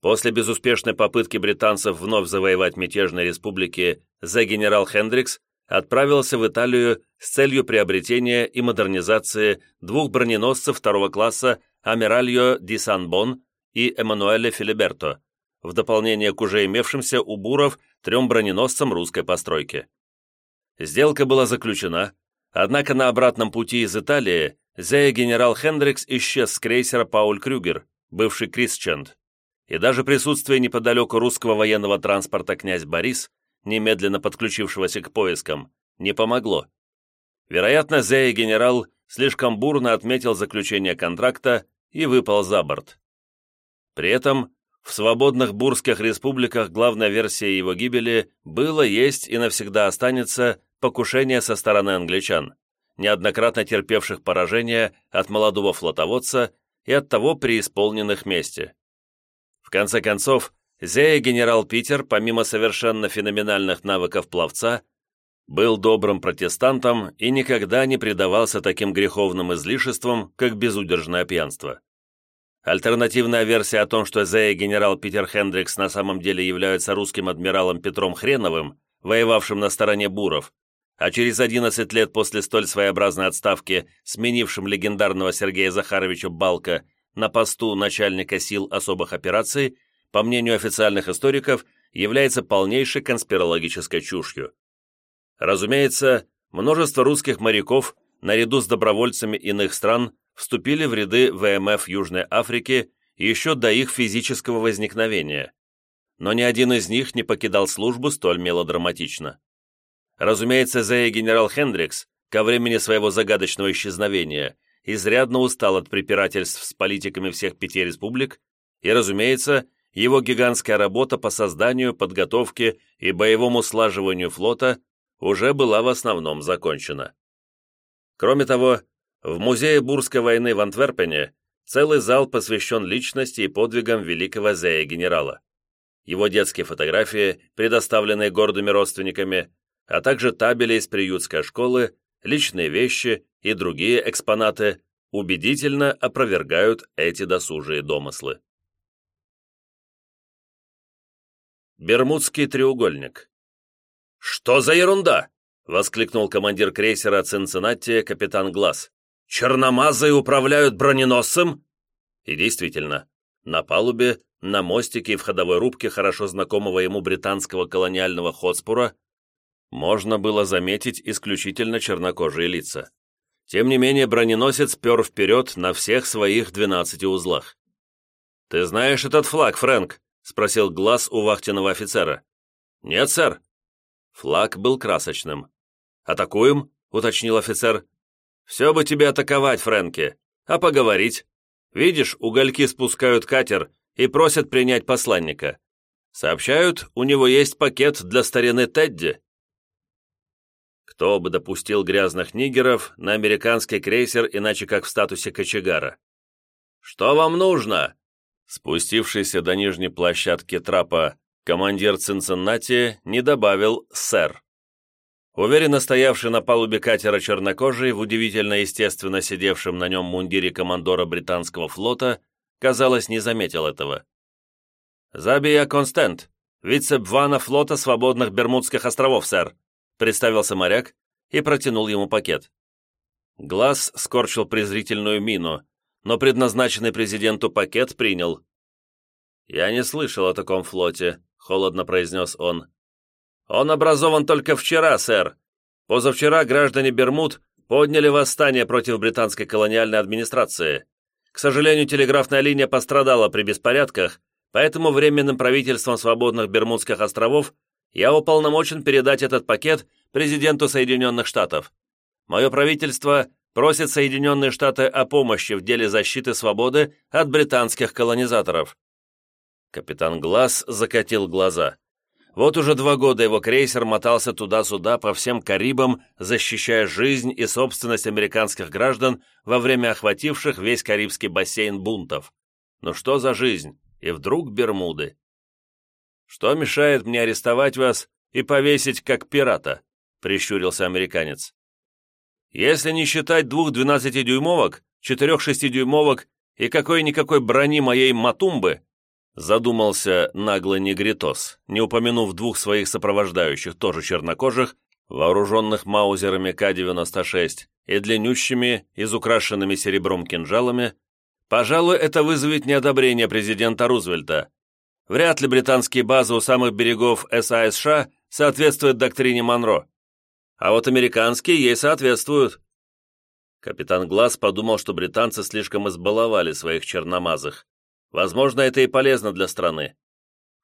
После безуспешной попытки британцев вновь завоевать мятежные республики за генерал Хендрикс отправился в Италию с целью приобретения и модернизации двух броненосцев второго класса Амиральо ди Сан-Бон и Эммануэле Филиберто, в дополнение к уже имевшимся у буров трем броненосцам русской постройки. Сделка была заключена, однако на обратном пути из Италии зея-генерал Хендрикс исчез с крейсера Пауль Крюгер, бывший Крисченд, и даже присутствие неподалеку русского военного транспорта князь Борис, немедленно подключившегося к поискам, не помогло. Вероятно, зея-генерал слишком бурно отметил заключение контракта и выпал за борт. При этом в свободных бурских республиках главной версией его гибели было, есть и навсегда останется покушение со стороны англичан, неоднократно терпевших поражение от молодого флотоводца и от того преисполненных мести. В конце концов, Зея генерал Питер, помимо совершенно феноменальных навыков пловца, был добрым протестантом и никогда не предавался таким греховным излишествам, как безудержное пьянство. Альтернативная версия о том, что Зея генерал Питер Хендрикс на самом деле является русским адмиралом Петром Хреновым, воевавшим на стороне буров, а через 11 лет после столь своеобразной отставки, сменившим легендарного Сергея Захаровича Балка на посту начальника сил особых операций, по мнению официальных историков, является полнейшей конспирологической чушью. Разумеется, множество русских моряков, наряду с добровольцами иных стран, вступили в ряды ВМФ Южной Африки еще до их физического возникновения, но ни один из них не покидал службу столь мелодраматично. Разумеется, Зея генерал Хендрикс ко времени своего загадочного исчезновения изрядно устал от препирательств с политиками всех пяти республик, и, разумеется, его гигантская работа по созданию, подготовке и боевому слаживанию флота уже была в основном закончена. Кроме того, в Музее Бурской войны в Антверпене целый зал посвящен личности и подвигам великого Зея-генерала. Его детские фотографии, предоставленные гордыми родственниками, а также табели из приютской школы, личные вещи и другие экспонаты убедительно опровергают эти досужие домыслы. Бермудский треугольник. «Что за ерунда?» — воскликнул командир крейсера Цинциннати капитан Глаз. «Черномазые управляют броненосцем?» И действительно, на палубе, на мостике и в ходовой рубке хорошо знакомого ему британского колониального ходспура можно было заметить исключительно чернокожие лица. Тем не менее, броненосец пер вперед на всех своих 12 узлах. «Ты знаешь этот флаг, Фрэнк?» — спросил глаз у вахтенного офицера. «Нет, сэр». Флаг был красочным. «Атакуем?» — уточнил офицер. «Все бы тебе атаковать, Фрэнки, а поговорить. Видишь, угольки спускают катер и просят принять посланника. Сообщают, у него есть пакет для старины Тедди». Кто бы допустил грязных нигеров на американский крейсер, иначе как в статусе кочегара? «Что вам нужно?» Спустившийся до нижней площадки трапа командир Цинциннати не добавил «сэр». Уверенно стоявший на палубе катера чернокожий, в удивительно естественно сидевшем на нем мундире командора британского флота, казалось, не заметил этого. «Забия Констент, вице-бвана флота свободных Бермудских островов, сэр», представился моряк и протянул ему пакет. Глаз скорчил презрительную мину, но предназначенный президенту пакет принял. «Я не слышал о таком флоте», — холодно произнес он. «Он образован только вчера, сэр. Позавчера граждане Бермуд подняли восстание против британской колониальной администрации. К сожалению, телеграфная линия пострадала при беспорядках, поэтому Временным правительством свободных Бермудских островов я уполномочен передать этот пакет президенту Соединенных Штатов. Мое правительство просит Соединенные Штаты о помощи в деле защиты свободы от британских колонизаторов». Капитан Глаз закатил глаза. Вот уже два года его крейсер мотался туда-сюда по всем Карибам, защищая жизнь и собственность американских граждан во время охвативших весь Карибский бассейн бунтов. Ну что за жизнь? И вдруг Бермуды. Что мешает мне арестовать вас и повесить как пирата?» прищурился американец. «Если не считать двух двенадцатидюймовок, четырех шестидюймовок и какой-никакой брони моей Матумбы, задумался наглый негритос, не упомянув двух своих сопровождающих, тоже чернокожих, вооруженных маузерами К-96 и длиннющими, изукрашенными серебром кинжалами, пожалуй, это вызовет неодобрение президента Рузвельта. Вряд ли британские базы у самых берегов САСШ соответствуют доктрине Монро. А вот американские ей соответствуют. Капитан Глаз подумал, что британцы слишком избаловали своих черномазых. Возможно, это и полезно для страны.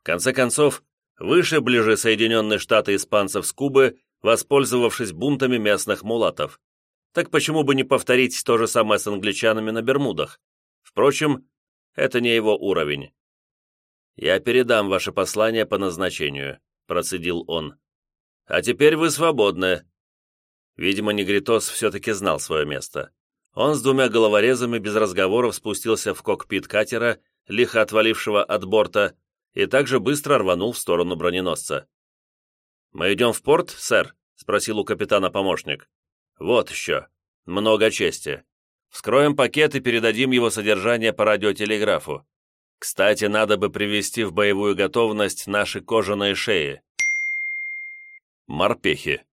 В конце концов, выше ближе Соединенные Штаты испанцев с Кубы, воспользовавшись бунтами местных мулатов. Так почему бы не повторить то же самое с англичанами на Бермудах? Впрочем, это не его уровень. «Я передам ваше послание по назначению», — процедил он. «А теперь вы свободны». Видимо, Негритос все-таки знал свое место. Он с двумя головорезами без разговоров спустился в кокпит катера лихо отвалившего от борта, и также быстро рванул в сторону броненосца. «Мы идем в порт, сэр?» — спросил у капитана помощник. «Вот еще. Много чести. Вскроем пакет и передадим его содержание по радиотелеграфу. Кстати, надо бы привести в боевую готовность наши кожаные шеи». Морпехи.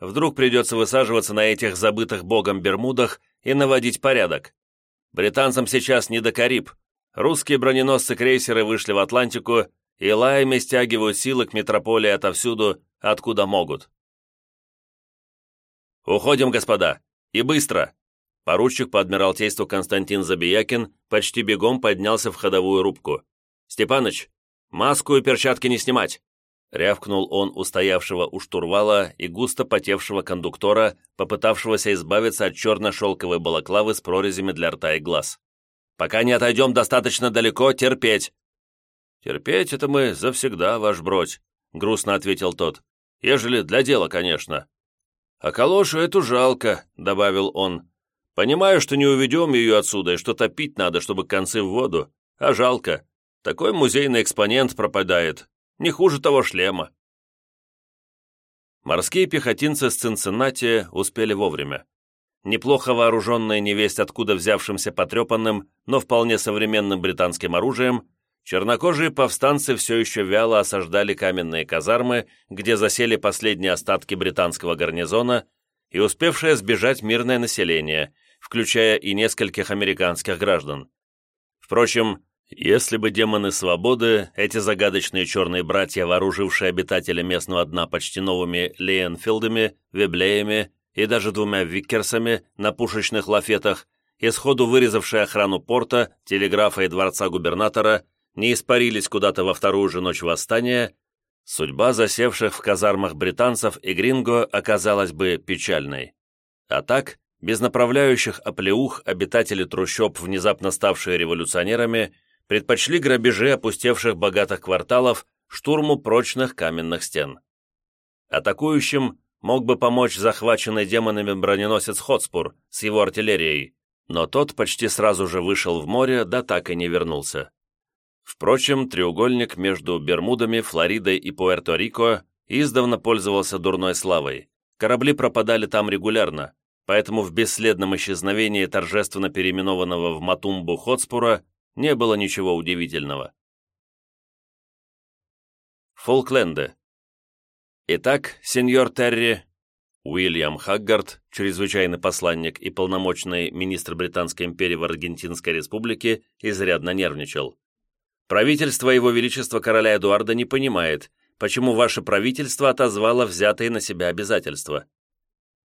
Вдруг придется высаживаться на этих забытых богом Бермудах и наводить порядок. Британцам сейчас не до Кариб. Русские броненосцы-крейсеры вышли в Атлантику и лаями стягивают силы к метрополии отовсюду, откуда могут. «Уходим, господа! И быстро!» Поручик по Адмиралтейству Константин Забиякин почти бегом поднялся в ходовую рубку. «Степаныч, маску и перчатки не снимать! Рявкнул он у стоявшего у штурвала и густо потевшего кондуктора, попытавшегося избавиться от черно-шелковой балаклавы с прорезями для рта и глаз. «Пока не отойдем достаточно далеко, терпеть!» «Терпеть это мы завсегда, ваш бродь», — грустно ответил тот. «Ежели для дела, конечно». «А калошу эту жалко», — добавил он. «Понимаю, что не уведем ее отсюда и что топить надо, чтобы концы в воду, а жалко. Такой музейный экспонент пропадает, не хуже того шлема. Морские пехотинцы с Цинциннати успели вовремя. Неплохо вооруженные невесть откуда взявшимся потрепанным, но вполне современным британским оружием, чернокожие повстанцы все еще вяло осаждали каменные казармы, где засели последние остатки британского гарнизона и успевшее сбежать мирное население, включая и нескольких американских граждан. Впрочем, если бы демоны свободы, эти загадочные черные братья, вооружившие обитателя местного дна почти новыми Лейенфилдами, Веблеями и даже двумя Виккерсами на пушечных лафетах, и сходу вырезавшие охрану порта, телеграфа и дворца губернатора, не испарились куда-то во вторую же ночь восстания, судьба засевших в казармах британцев и гринго оказалась бы печальной. А так, без направляющих оплеух обитатели трущоб, внезапно ставшие революционерами, предпочли грабежи опустевших богатых кварталов штурму прочных каменных стен. Атакующим мог бы помочь захваченный демонами броненосец Хотспур с его артиллерией, но тот почти сразу же вышел в море, да так и не вернулся. Впрочем, треугольник между Бермудами, Флоридой и Пуэрто-Рико издавна пользовался дурной славой. Корабли пропадали там регулярно, поэтому в бесследном исчезновении торжественно переименованного в Матумбу Хотспура не было ничего удивительного. Фолкленды. Итак, сеньор Терри, Уильям Хаггард, чрезвычайный посланник и полномочный министр Британской империи в Аргентинской республике, изрядно нервничал. Правительство Его Величества короля Эдуарда не понимает, почему ваше правительство отозвало взятые на себя обязательства.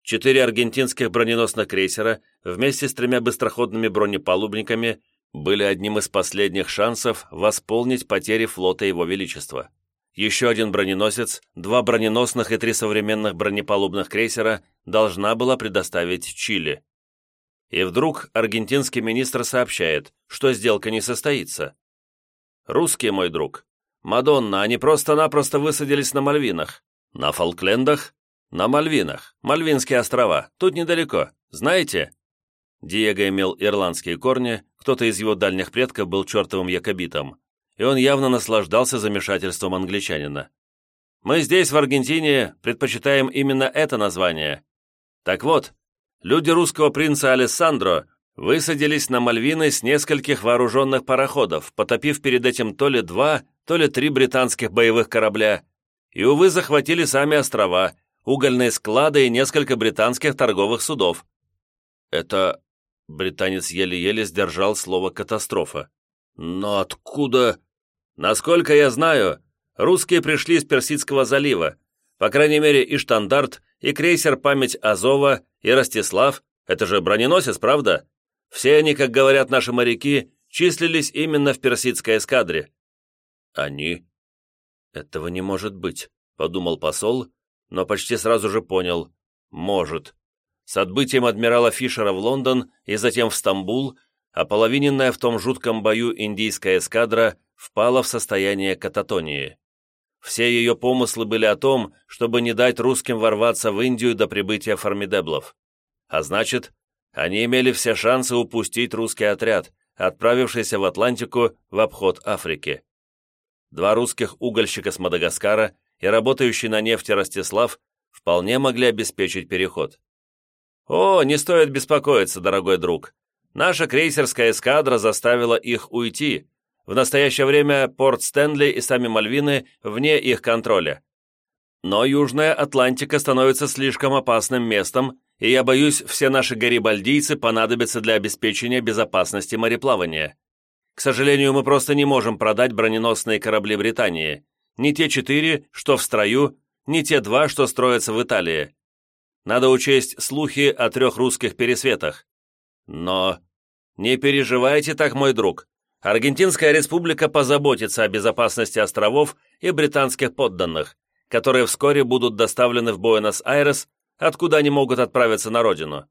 Четыре аргентинских броненосных крейсера вместе с тремя быстроходными бронепалубниками были одним из последних шансов восполнить потери флота Его Величества. Еще один броненосец, два броненосных и три современных бронепалубных крейсера должна была предоставить Чили. И вдруг аргентинский министр сообщает, что сделка не состоится. «Русские, мой друг. Мадонна, они просто-напросто высадились на Мальвинах. На Фолклендах? На Мальвинах. Мальвинские острова. Тут недалеко. Знаете?» Диего имел ирландские корни, кто-то из его дальних предков был чертовым якобитом, и он явно наслаждался замешательством англичанина. Мы здесь, в Аргентине, предпочитаем именно это название. Так вот, люди русского принца Алессандро высадились на Мальвины с нескольких вооруженных пароходов, потопив перед этим то ли два, то ли три британских боевых корабля, и, увы, захватили сами острова, угольные склады и несколько британских торговых судов. Это... Британец еле-еле сдержал слово «катастрофа». Но откуда... Насколько я знаю, русские пришли из Персидского залива, по крайней мере и штандарт, и крейсер «Память Азова», и «Ростислав», это же броненосец, правда? Все они, как говорят наши моряки, числились именно в персидской эскадре. Они? Этого не может быть, подумал посол, но почти сразу же понял. Может. С отбытием адмирала Фишера в Лондон и затем в Стамбул, ополовиненная в том жутком бою индийская эскадра впала в состояние кататонии. Все ее помыслы были о том, чтобы не дать русским ворваться в Индию до прибытия формидеблов. А значит, они имели все шансы упустить русский отряд, отправившийся в Атлантику в обход Африки. Два русских угольщика с Мадагаскара и работающий на нефти Ростислав вполне могли обеспечить переход. «О, не стоит беспокоиться, дорогой друг. Наша крейсерская эскадра заставила их уйти. В настоящее время порт Стэнли и сами Мальвины вне их контроля. Но Южная Атлантика становится слишком опасным местом, и я боюсь, все наши гарибальдийцы понадобятся для обеспечения безопасности мореплавания. К сожалению, мы просто не можем продать броненосные корабли Британии. Ни те четыре, что в строю, ни те два, что строятся в Италии. Надо учесть слухи о трех русских пересветах. Но не переживайте так, мой друг. Аргентинская республика позаботится о безопасности островов и британских подданных, которые вскоре будут доставлены в Буэнос-Айрес откуда они могут отправиться на родину.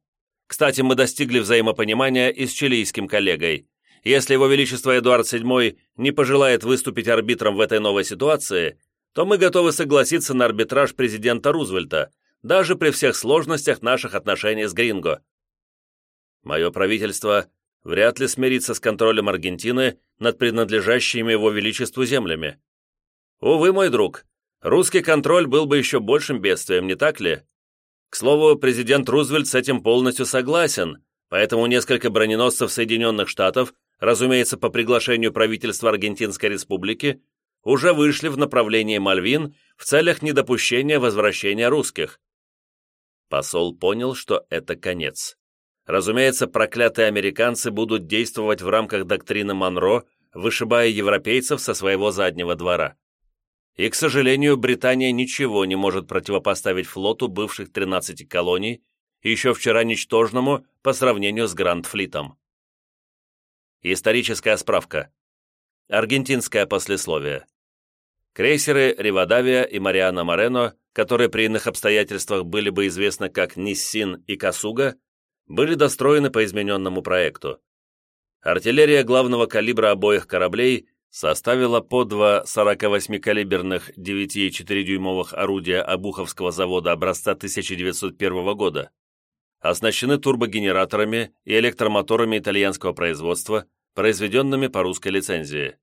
Кстати, мы достигли взаимопонимания и с чилийским коллегой. Если его величество Эдуард VII не пожелает выступить арбитром в этой новой ситуации, то мы готовы согласиться на арбитраж президента Рузвельта, даже при всех сложностях наших отношений с Гринго. Мое правительство вряд ли смирится с контролем Аргентины над принадлежащими его величеству землями. Увы, мой друг, русский контроль был бы еще большим бедствием, не так ли? К слову, президент Рузвельт с этим полностью согласен, поэтому несколько броненосцев Соединенных Штатов, разумеется, по приглашению правительства Аргентинской Республики, уже вышли в направлении Мальвин в целях недопущения возвращения русских. Посол понял, что это конец. Разумеется, проклятые американцы будут действовать в рамках доктрины Монро, вышибая европейцев со своего заднего двора. И, к сожалению, Британия ничего не может противопоставить флоту бывших 13 колоний, еще вчера ничтожному по сравнению с Гранд-флитом. Историческая справка. Аргентинское послесловие. Крейсеры «Ривадавия» и «Мариана Морено», которые при иных обстоятельствах были бы известны как «Ниссин» и «Касуга», были достроены по измененному проекту. Артиллерия главного калибра обоих кораблей составила по два 48-калиберных 9,4-дюймовых орудия Обуховского завода образца 1901 года, оснащены турбогенераторами и электромоторами итальянского производства, произведенными по русской лицензии.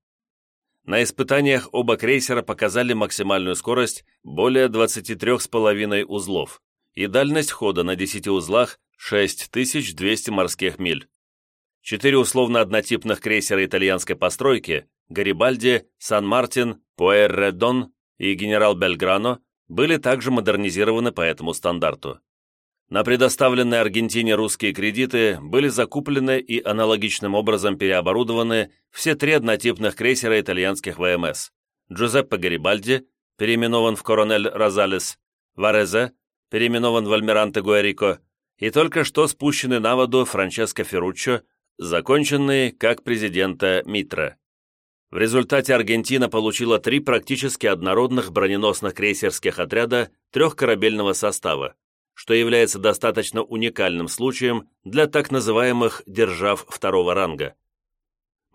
На испытаниях оба крейсера показали максимальную скорость более 23,5 узлов и дальность хода на 10 узлах 6200 морских миль. Четыре условно-однотипных крейсера итальянской постройки Гарибальди, Сан-Мартин, Пуэрредон и генерал Бельграно были также модернизированы по этому стандарту. На предоставленные Аргентине русские кредиты были закуплены и аналогичным образом переоборудованы все три однотипных крейсера итальянских ВМС. Джузеппе Гарибальди, переименован в Коронель Розалес, Варезе, переименован в Альмиранте Гуэрико, и только что спущенный на воду Франческо Ферруччо, законченный как президента Митра. В результате Аргентина получила три практически однородных броненосных крейсерских отряда трехкорабельного состава, что является достаточно уникальным случаем для так называемых «держав второго ранга».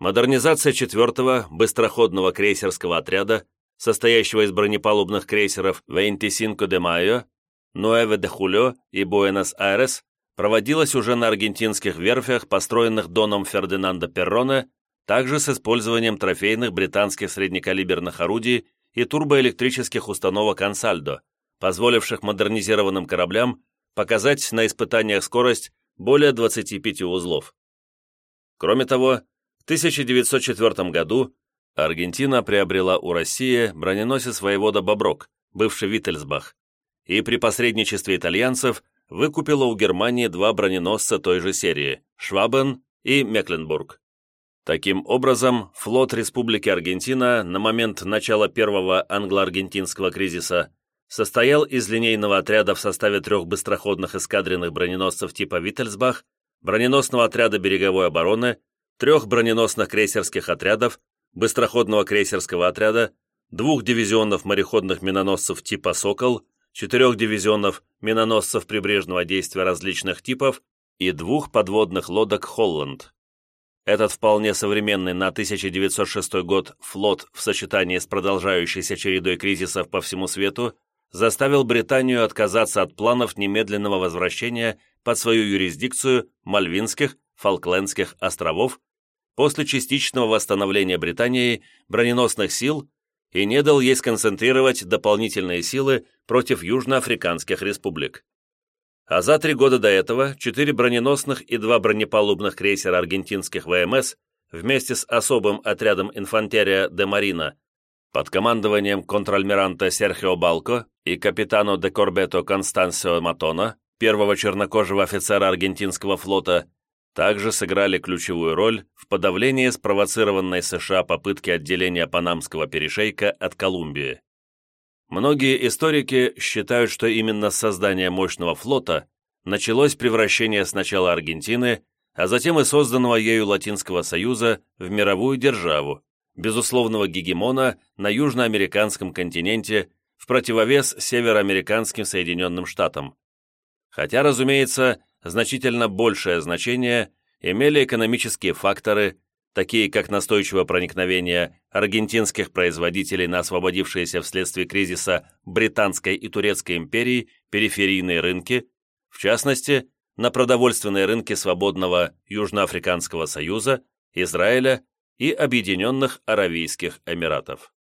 Модернизация четвертого быстроходного крейсерского отряда, состоящего из бронепалубных крейсеров «Вейнтисинко де Майо», «Нуэве де Хулио» и «Буэнос-Айрес», проводилась уже на аргентинских верфях, построенных Доном Фердинандо Перроне также с использованием трофейных британских среднекалиберных орудий и турбоэлектрических установок «Ансальдо», позволивших модернизированным кораблям показать на испытаниях скорость более 25 узлов. Кроме того, в 1904 году Аргентина приобрела у России броненосец воевода Боброк, бывший Виттельсбах, и при посредничестве итальянцев выкупила у Германии два броненосца той же серии – Швабен и Мекленбург. Таким образом, флот Республики Аргентина на момент начала первого англо-аргентинского кризиса состоял из линейного отряда в составе трех быстроходных эскадренных броненосцев типа «Виттельсбах», броненосного отряда береговой обороны, трех броненосных крейсерских отрядов, быстроходного крейсерского отряда, двух дивизионов мореходных миноносцев типа «Сокол», четырех дивизионов миноносцев прибрежного действия различных типов и двух подводных лодок «Холланд». Этот вполне современный на 1906 год флот в сочетании с продолжающейся чередой кризисов по всему свету заставил Британию отказаться от планов немедленного возвращения под свою юрисдикцию Мальвинских, Фолклендских островов после частичного восстановления Британией броненосных сил и не дал ей сконцентрировать дополнительные силы против южноафриканских республик. А за три года до этого четыре броненосных и два бронепалубных крейсера аргентинских ВМС вместе с особым отрядом инфантерия де Марина под командованием контр-альмиранта Серхио Балко и капитану де Корбето Констансио Матона, первого чернокожего офицера аргентинского флота, также сыграли ключевую роль в подавлении спровоцированной США попытки отделения Панамского перешейка от Колумбии. Многие историки считают, что именно с создания мощного флота началось превращение сначала Аргентины, а затем и созданного ею Латинского Союза в мировую державу, безусловного гегемона на южноамериканском континенте в противовес североамериканским Соединенным Штатам. Хотя, разумеется, значительно большее значение имели экономические факторы, такие как настойчивое проникновение аргентинских производителей на освободившиеся вследствие кризиса Британской и Турецкой империи периферийные рынки, в частности, на продовольственные рынки свободного Южноафриканского союза, Израиля и Объединенных Аравийских Эмиратов.